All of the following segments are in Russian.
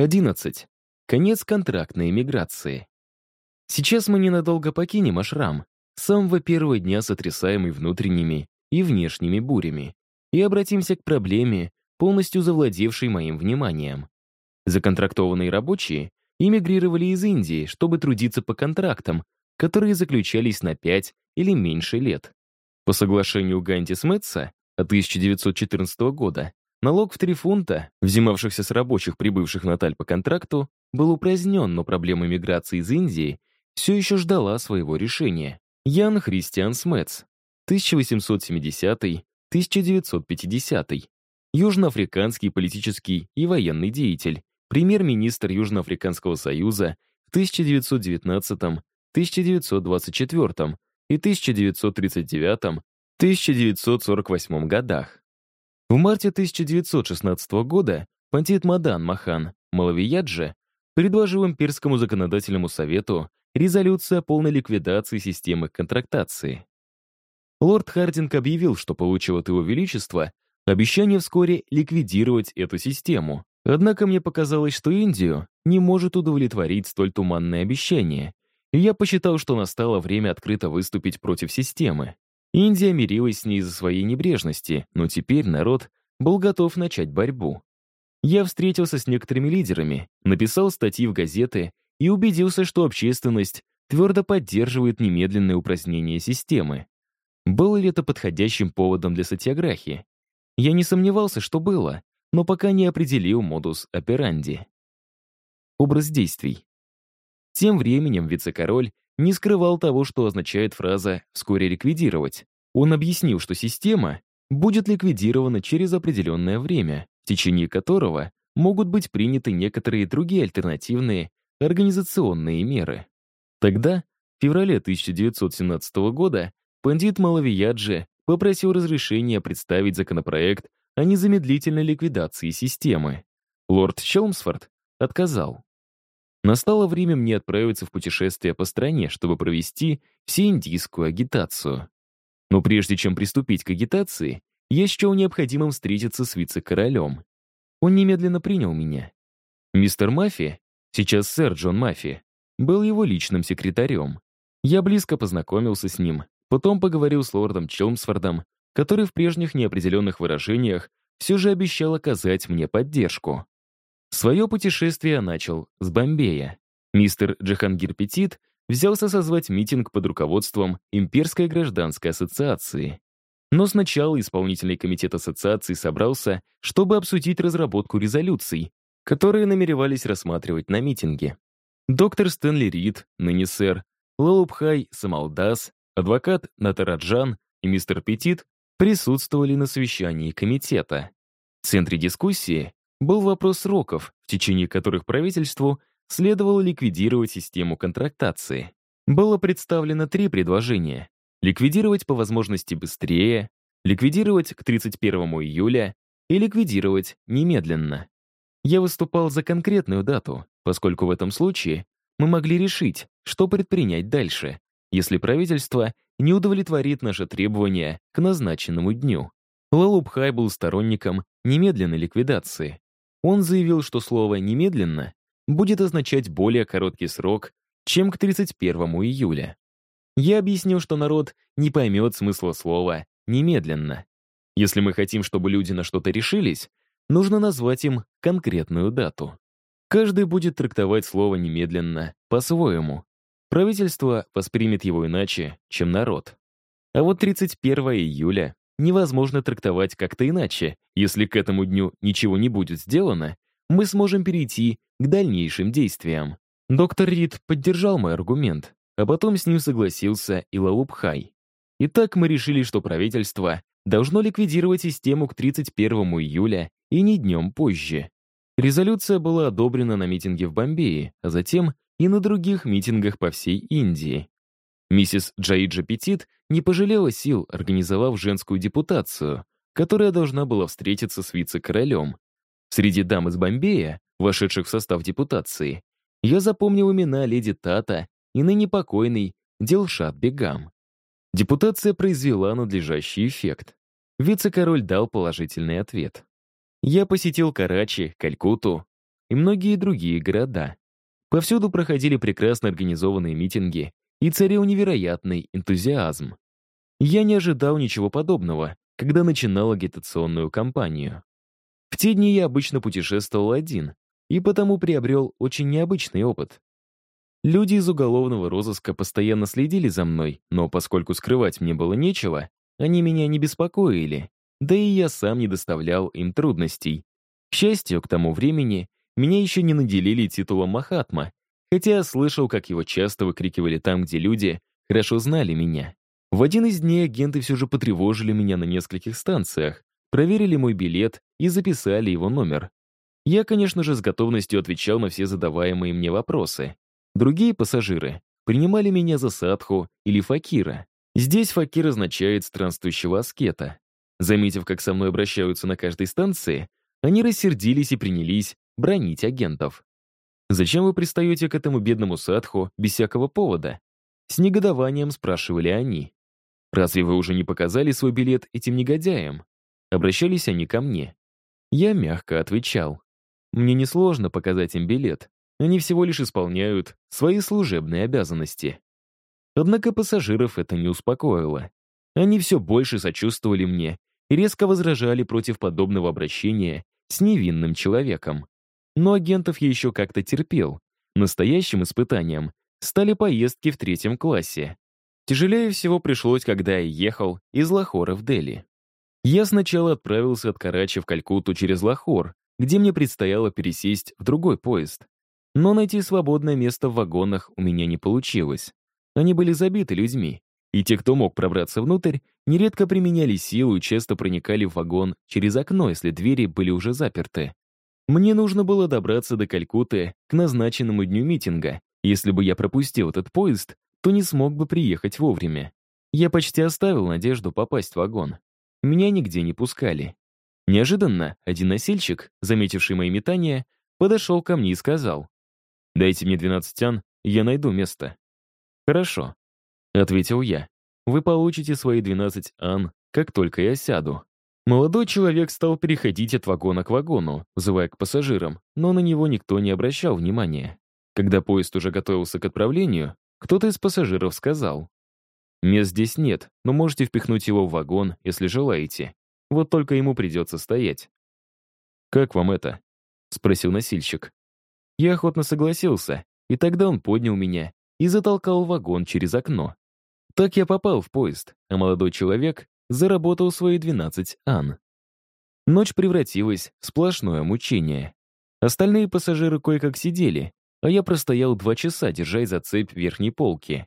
11. Конец контрактной эмиграции. Сейчас мы ненадолго покинем Ашрам, с самого первого дня сотрясаемый внутренними и внешними бурями, и обратимся к проблеме, полностью завладевшей моим вниманием. Законтрактованные рабочие эмигрировали из Индии, чтобы трудиться по контрактам, которые заключались на 5 или меньше лет. По соглашению Ганти-Сметса от 1914 года налог в 3 фунта, взимавшихся с рабочих, прибывших на Таль по контракту, был упразднен, но проблема миграции из Индии все еще ждала своего решения. Ян Христиан Смец, 1870-1950, южноафриканский политический и военный деятель, премьер-министр Южноафриканского союза в 1919 1924 и 1939-1948 годах. В марте 1916 года Пантит Мадан Махан Малавияджи предложил имперскому законодательному совету резолюцию о полной ликвидации системы контрактации. Лорд Хардинг объявил, что получил от его величества обещание вскоре ликвидировать эту систему. Однако мне показалось, что Индию не может удовлетворить столь туманное обещание, и я посчитал, что настало время открыто выступить против системы. Индия мирилась с ней из-за своей небрежности, но теперь народ был готов начать борьбу. Я встретился с некоторыми лидерами, написал статьи в газеты и убедился, что общественность твердо поддерживает немедленное упразднение системы. Было ли это подходящим поводом для сатиографии? Я не сомневался, что было, но пока не определил модус операнди. Образ действий. Тем временем вице-король не скрывал того, что означает фраза «вскоре ликвидировать». Он объяснил, что система будет ликвидирована через определенное время, в течение которого могут быть приняты некоторые другие альтернативные организационные меры. Тогда, в феврале 1917 года, пандит Малавияджи попросил разрешения представить законопроект о незамедлительной ликвидации системы. Лорд Челмсфорд отказал. Настало время мне отправиться в путешествие по стране, чтобы провести всеиндийскую агитацию. Но прежде чем приступить к агитации, я счел необходимым встретиться с вице-королем. Он немедленно принял меня. Мистер Маффи, сейчас сэр Джон Маффи, был его личным секретарем. Я близко познакомился с ним, потом поговорил с лордом Челмсфордом, который в прежних неопределенных выражениях все же обещал оказать мне поддержку. Свое путешествие начал с Бомбея. Мистер Джахангир Петит взялся созвать митинг под руководством Имперской гражданской ассоциации. Но сначала исполнительный комитет ассоциации собрался, чтобы обсудить разработку резолюций, которые намеревались рассматривать на митинге. Доктор Стэнли Рид, ныне сэр, Лалубхай Самалдас, адвокат Натараджан и мистер Петит присутствовали на совещании комитета. В центре дискуссии был вопрос сроков, в течение которых правительству следовало ликвидировать систему контрактации. Было представлено три предложения. Ликвидировать по возможности быстрее, ликвидировать к 31 июля и ликвидировать немедленно. Я выступал за конкретную дату, поскольку в этом случае мы могли решить, что предпринять дальше, если правительство не удовлетворит наше требование к назначенному дню. Лалубхай был сторонником немедленной ликвидации, он заявил, что слово «немедленно» будет означать более короткий срок, чем к 31 июля. Я объяснил, что народ не поймет смысла слова «немедленно». Если мы хотим, чтобы люди на что-то решились, нужно назвать им конкретную дату. Каждый будет трактовать слово «немедленно» по-своему. Правительство воспримет его иначе, чем народ. А вот 31 июля невозможно трактовать как-то иначе. Если к этому дню ничего не будет сделано, мы сможем перейти к дальнейшим действиям. Доктор Рид поддержал мой аргумент, а потом с ним согласился и Лаубхай. Итак, мы решили, что правительство должно ликвидировать систему к 31 июля и не днем позже. Резолюция была одобрена на митинге в Бомбее, а затем и на других митингах по всей Индии. Миссис Джаиджа Петит не пожалела сил, организовав женскую депутацию, которая должна была встретиться с вице-королем. Среди дам из Бомбея, вошедших в состав депутации, я запомнил имена леди Тата и ныне покойный Делшат Бегам. Депутация произвела надлежащий эффект. Вице-король дал положительный ответ. Я посетил Карачи, Калькутту, и многие другие города. Повсюду проходили прекрасно организованные митинги, и царил невероятный энтузиазм. Я не ожидал ничего подобного, когда начинал агитационную кампанию. В те дни я обычно путешествовал один, и потому приобрел очень необычный опыт. Люди из уголовного розыска постоянно следили за мной, но поскольку скрывать мне было нечего, они меня не беспокоили, да и я сам не доставлял им трудностей. К счастью, к тому времени меня еще не наделили титулом Махатма, хотя я слышал, как его часто выкрикивали там, где люди хорошо знали меня. В один из дней агенты все же потревожили меня на нескольких станциях, проверили мой билет и записали его номер. Я, конечно же, с готовностью отвечал на все задаваемые мне вопросы. Другие пассажиры принимали меня за садху или факира. Здесь факир означает странствующего аскета. Заметив, как со мной обращаются на каждой станции, они рассердились и принялись бронить агентов. «Зачем вы пристаете к этому бедному садху без всякого повода?» С негодованием спрашивали они. «Разве вы уже не показали свой билет этим негодяям?» Обращались они ко мне. Я мягко отвечал. «Мне несложно показать им билет. Они всего лишь исполняют свои служебные обязанности. Однако пассажиров это не успокоило. Они все больше сочувствовали мне и резко возражали против подобного обращения с невинным человеком. Но агентов я еще как-то терпел. Настоящим испытанием стали поездки в третьем классе. Тяжелее всего пришлось, когда я ехал из Лахора в Дели. Я сначала отправился от Карачи в Калькутту через Лахор, где мне предстояло пересесть в другой поезд. Но найти свободное место в вагонах у меня не получилось. Они были забиты людьми, и те, кто мог пробраться внутрь, нередко применяли силу и часто проникали в вагон через окно, если двери были уже заперты. Мне нужно было добраться до Калькутты к назначенному дню митинга. Если бы я пропустил этот поезд, то не смог бы приехать вовремя. Я почти оставил надежду попасть в вагон. Меня нигде не пускали. Неожиданно один носильщик, заметивший мои метания, подошел ко мне и сказал, Дайте мне 12 ан, я найду место. Хорошо, ответил я. Вы получите свои 12 ан, как только я сяду. Молодой человек стал переходить от вагона к вагону, взывая к пассажирам, но на него никто не обращал внимания. Когда поезд уже готовился к отправлению, кто-то из пассажиров сказал, «Мест здесь нет, но можете впихнуть его в вагон, если желаете. Вот только ему придется стоять». «Как вам это?» — спросил носильщик. Я охотно согласился, и тогда он поднял меня и затолкал вагон через окно. Так я попал в поезд, а молодой человек заработал свои 12 ан. Ночь превратилась в сплошное мучение. Остальные пассажиры кое-как сидели, а я простоял два часа, держась за цепь верхней полки.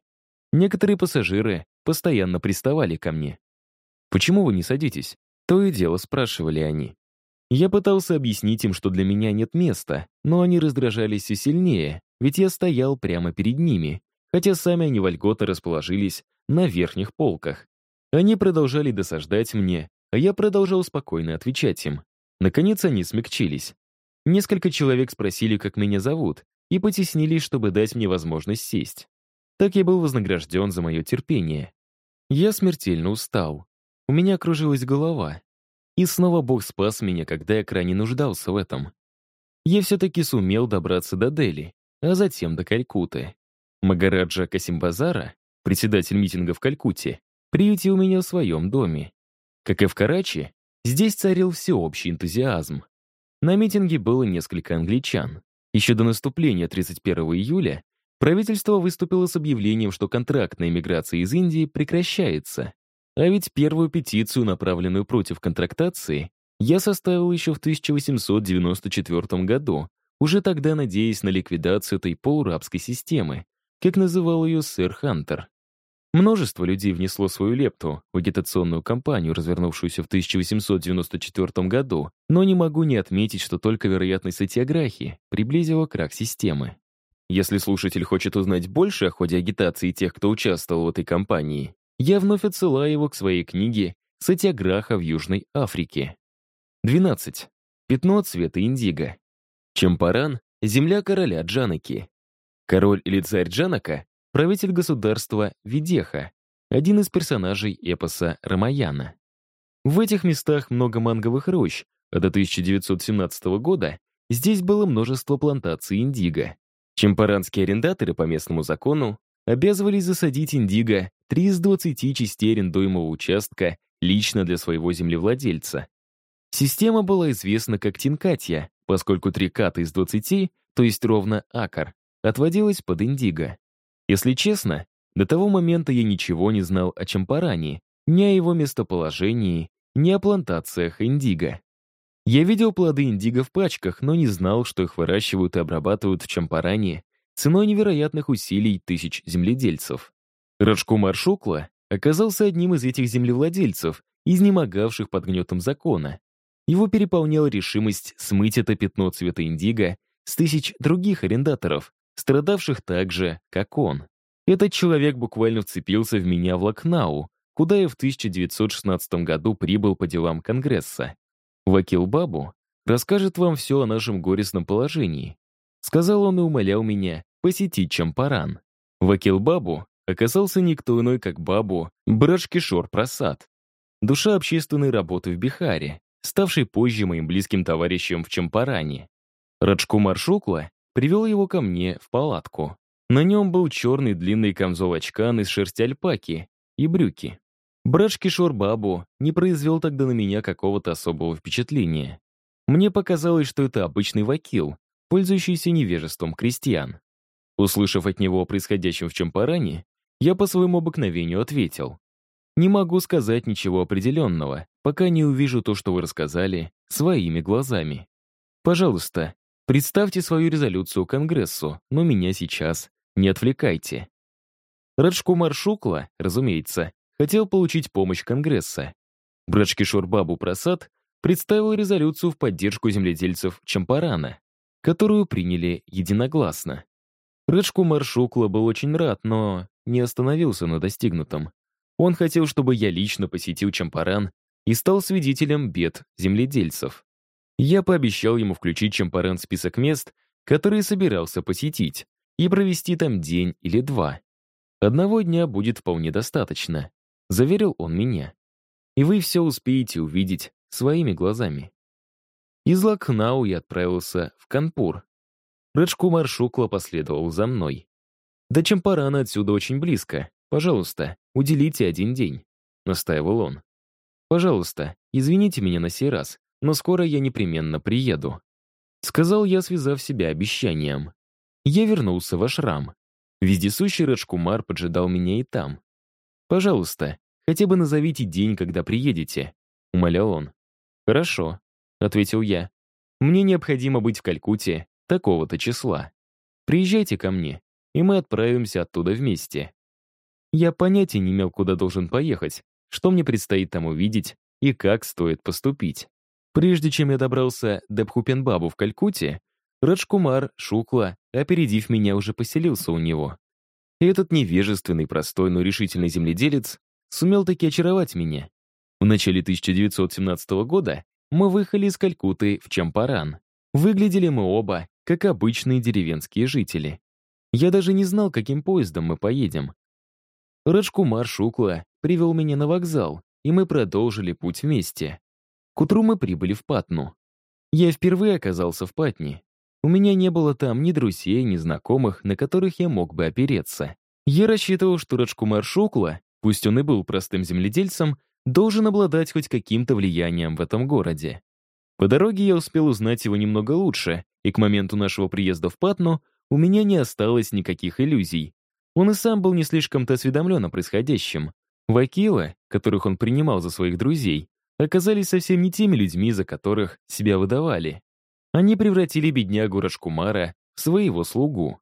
Некоторые пассажиры постоянно приставали ко мне. «Почему вы не садитесь?» То и дело спрашивали они. Я пытался объяснить им, что для меня нет места, но они раздражались все сильнее, ведь я стоял прямо перед ними, хотя сами они вольготно расположились на верхних полках. Они продолжали досаждать мне, а я продолжал спокойно отвечать им. Наконец они смягчились. Несколько человек спросили, как меня зовут, и потеснились, чтобы дать мне возможность сесть. Так я был вознагражден за мое терпение. Я смертельно устал. У меня кружилась голова, и снова Бог спас меня, когда я крайне нуждался в этом. Я все-таки сумел добраться до Дели, а затем до Калькуты. Магараджа Касимбазара, председатель митинга в Калькутте, приютил меня в своем доме. Как и в Карачи, здесь царил всеобщий энтузиазм. На митинге было несколько англичан. Еще до наступления 31 июля правительство выступило с объявлением, что контрактная иммиграция из Индии прекращается. А ведь первую петицию, направленную против контрактации, я составил еще в 1894 году, уже тогда надеясь на ликвидацию этой полурабской системы, как называл ее сэр Хантер. Множество людей внесло свою лепту в агитационную кампанию, развернувшуюся в 1894 году, но не могу не отметить, что только вероятность сатиографии приблизила крах системы. Если слушатель хочет узнать больше о ходе агитации тех, кто участвовал в этой кампании, я вновь отсылаю его к своей книге «Сатиаграха в Южной Африке». 12. Пятно цвета индиго. Чемпаран — земля короля Джанаки. Король или царь Джанака — правитель государства Видеха, один из персонажей эпоса Рамаяна. В этих местах много манговых рощ, а до 1917 года здесь было множество плантаций индиго. Чемпаранские арендаторы по местному закону обязывались засадить индиго 3 из 20 частей арендуемого участка лично для своего землевладельца. Система была известна как Тинкатья, поскольку три ката из 20, то есть ровно акр, отводилась под индиго. Если честно, до того момента я ничего не знал о Чампаране, ни о его местоположении, ни о плантациях индиго. Я видел плоды индиго в пачках, но не знал, что их выращивают и обрабатывают в Чампаране ценой невероятных усилий тысяч земледельцев. Раджкумар Шукла оказался одним из этих землевладельцев, изнемогавших под гнетом закона. Его переполняла решимость смыть это пятно цвета индиго с тысяч других арендаторов, страдавших так же, как он. Этот человек буквально вцепился в меня в Лакнау, куда я в 1916 году прибыл по делам Конгресса. Вакил Бабу расскажет вам все о нашем горестном положении. Сказал он и умолял меня посетить Чампаран. Вакил Бабу оказался никто иной, как Бабу Брашкишор Прасад, душа общественной работы в Бихаре, ставший позже моим близким товарищем в Чампаране. Раджкумар Шукла привел его ко мне в палатку. На нем был черный длинный камзол-очкан из шерсти альпаки и брюки. Брат Кишор Бабу не произвел тогда на меня какого-то особого впечатления. Мне показалось, что это обычный вакил, пользующийся невежеством крестьян. Услышав от него о происходящем в Чампаране, я по своему обыкновению ответил. «Не могу сказать ничего определенного, пока не увижу то, что вы рассказали, своими глазами. Пожалуйста, представьте свою резолюцию Конгрессу, но меня сейчас не отвлекайте». Раджкумар Шукла, разумеется, хотел получить помощь Конгресса. Брачкишор Бабу Прасад представил резолюцию в поддержку земледельцев Чампарана, которую приняли единогласно. Раджкумар Шукла был очень рад, но не остановился на достигнутом. Он хотел, чтобы я лично посетил Чампаран и стал свидетелем бед земледельцев. Я пообещал ему включить Чампаран в список мест, которые собирался посетить, и провести там день или два. Одного дня будет вполне достаточно. Заверил он меня. И вы все успеете увидеть своими глазами. Из Лакхнау я отправился в Канпур. Раджкумар Шукла последовал за мной. До Чампарана отсюда очень близко. Пожалуйста, уделите один день», — настаивал он. «Пожалуйста, извините меня на сей раз, но скоро я непременно приеду», — сказал я, связав себя обещанием. Я вернулся в ашрам. Вездесущий Раджкумар поджидал меня и там. «Пожалуйста, хотя бы назовите день, когда приедете», — умолял он. «Хорошо», — ответил я. «Мне необходимо быть в Калькутте такого-то числа. Приезжайте ко мне, и мы отправимся оттуда вместе». Я понятия не имел, куда должен поехать, что мне предстоит там увидеть и как стоит поступить. Прежде чем я добрался до Бхупенбабу в Калькутте, Раджкумар Шукла, опередив меня, уже поселился у него. Этот невежественный, простой, но решительный земледелец сумел таки очаровать меня. В начале 1917 года мы выехали из Калькутты в Чампаран. Выглядели мы оба, как обычные деревенские жители. Я даже не знал, каким поездом мы поедем. Раджкумар Шукла привел меня на вокзал, и мы продолжили путь вместе. К утру мы прибыли в Патну. Я впервые оказался в Патне, у меня не было там ни друзей, ни знакомых, на которых я мог бы опереться. Я рассчитывал, что Раджкумар Шукла, пусть он и был простым земледельцем, должен обладать хоть каким-то влиянием в этом городе. По дороге я успел узнать его немного лучше, и к моменту нашего приезда в Патну у меня не осталось никаких иллюзий. Он и сам был не слишком-то осведомлен о происходящем. Вакилы, которых он принимал за своих друзей, оказались совсем не теми людьми, за которых себя выдавали. Они превратили беднягу Рашкумара в своего слугу.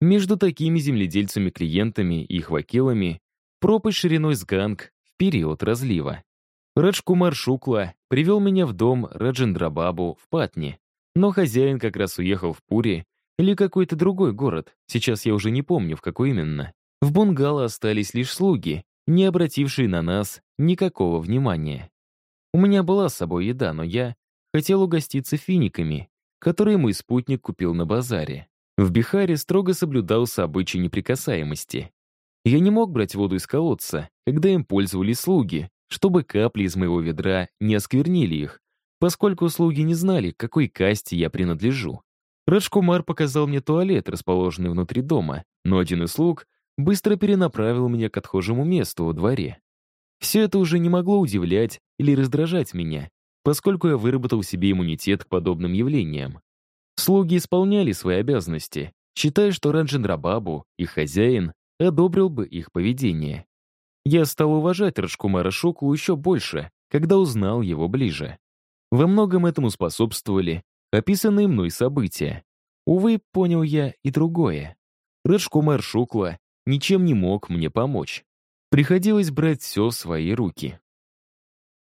Между такими земледельцами-клиентами и их вакилами пропасть шириной с ганг в период разлива. Раджкумар Шукла привел меня в дом Раджендрабабу в Патне, но хозяин как раз уехал в Пури или какой-то другой город, сейчас я уже не помню, в какой именно. В бунгало остались лишь слуги, не обратившие на нас никакого внимания. У меня была с собой еда, но я хотел угоститься финиками, которые мой спутник купил на базаре. В Бихаре строго соблюдался обычай неприкасаемости. Я не мог брать воду из колодца, когда им пользовались слуги, чтобы капли из моего ведра не осквернили их, поскольку слуги не знали, к какой касте я принадлежу. Раджкумар показал мне туалет, расположенный внутри дома, но один из слуг быстро перенаправил меня к отхожему месту во дворе. Все это уже не могло удивлять или раздражать меня, поскольку я выработал себе иммунитет к подобным явлениям. Слуги исполняли свои обязанности, считая, что Ранджендрабабу, их хозяин, одобрил бы их поведение. Я стал уважать Раджкумара Шуклу еще больше, когда узнал его ближе. Во многом этому способствовали описанные мной события. Увы, понял я и другое. Раджкумар Шукла ничем не мог мне помочь. Приходилось брать все в свои руки.